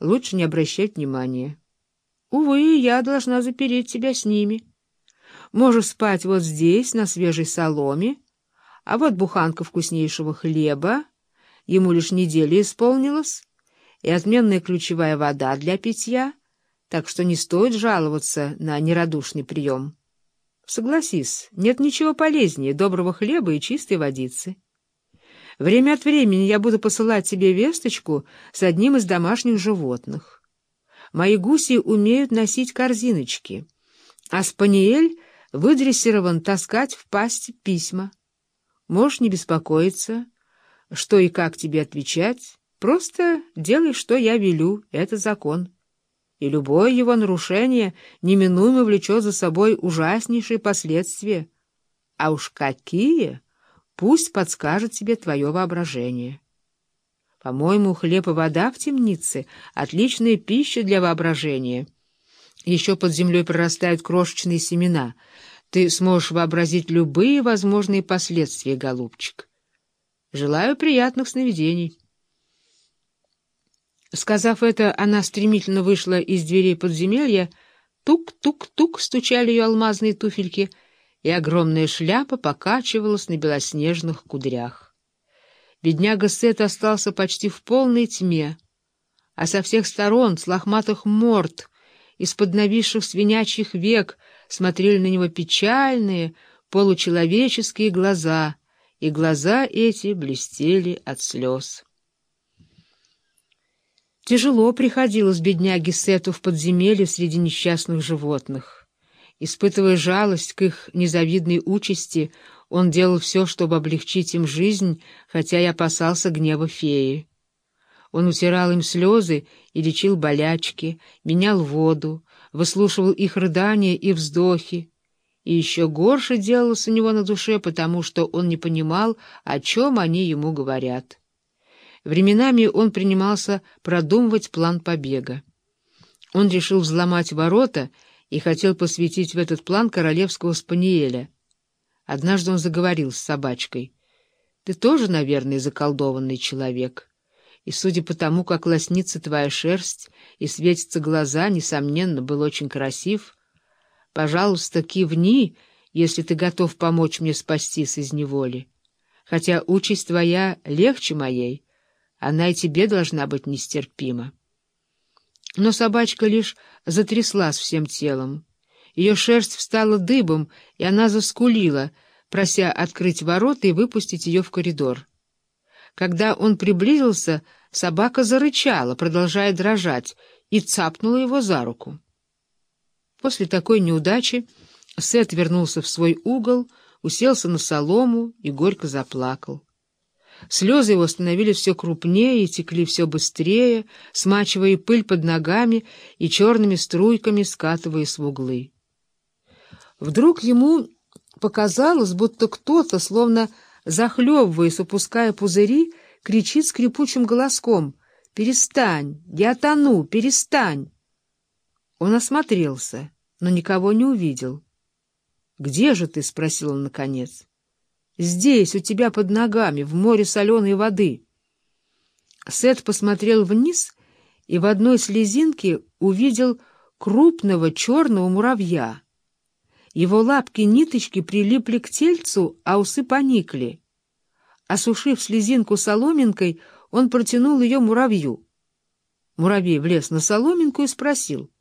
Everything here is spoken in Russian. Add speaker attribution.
Speaker 1: лучше не обращать внимания. Увы, я должна запереть тебя с ними. Можешь спать вот здесь, на свежей соломе, а вот буханка вкуснейшего хлеба, ему лишь неделя исполнилась, и отменная ключевая вода для питья, так что не стоит жаловаться на нерадушный прием. Согласись, нет ничего полезнее доброго хлеба и чистой водицы. Время от времени я буду посылать тебе весточку с одним из домашних животных. Мои гуси умеют носить корзиночки, а спаниель выдрессирован таскать в пасть письма. Можешь не беспокоиться, что и как тебе отвечать, просто делай, что я велю, это закон. И любое его нарушение неминуемо влечет за собой ужаснейшие последствия. А уж какие! Пусть подскажет тебе твое воображение. По-моему, хлеб и вода в темнице — отличная пища для воображения. Еще под землей прорастают крошечные семена. Ты сможешь вообразить любые возможные последствия, голубчик. Желаю приятных сновидений. Сказав это, она стремительно вышла из дверей подземелья. Тук-тук-тук стучали ее алмазные туфельки — и огромная шляпа покачивалась на белоснежных кудрях. Бедняга Сет остался почти в полной тьме, а со всех сторон, с лохматых морд, из-под нависших свинячьих век смотрели на него печальные, получеловеческие глаза, и глаза эти блестели от слез. Тяжело приходилось бедняге Сету в подземелье среди несчастных животных. Испытывая жалость к их незавидной участи, он делал все, чтобы облегчить им жизнь, хотя и опасался гнева феи. Он утирал им слезы и лечил болячки, менял воду, выслушивал их рыдания и вздохи. И еще горше делалось у него на душе, потому что он не понимал, о чем они ему говорят. Временами он принимался продумывать план побега. Он решил взломать ворота — и хотел посвятить в этот план королевского спаниеля. Однажды он заговорил с собачкой. «Ты тоже, наверное, заколдованный человек. И, судя по тому, как лоснится твоя шерсть и светятся глаза, несомненно, был очень красив. Пожалуйста, кивни, если ты готов помочь мне спастись из неволи. Хотя участь твоя легче моей, она и тебе должна быть нестерпима». Но собачка лишь затряслась всем телом. Ее шерсть встала дыбом, и она заскулила, прося открыть ворота и выпустить ее в коридор. Когда он приблизился, собака зарычала, продолжая дрожать, и цапнула его за руку. После такой неудачи Сет вернулся в свой угол, уселся на солому и горько заплакал. Слезы его становились все крупнее и текли все быстрее, смачивая пыль под ногами и черными струйками скатываясь в углы. Вдруг ему показалось, будто кто-то, словно захлебываясь, опуская пузыри, кричит скрипучим голоском «Перестань! Я тону! Перестань!» Он осмотрелся, но никого не увидел. «Где же ты?» — спросил он наконец. Здесь, у тебя под ногами, в море соленой воды. Сет посмотрел вниз и в одной слезинке увидел крупного черного муравья. Его лапки-ниточки прилипли к тельцу, а усы поникли. Осушив слезинку соломинкой, он протянул ее муравью. Муравей влез на соломинку и спросил —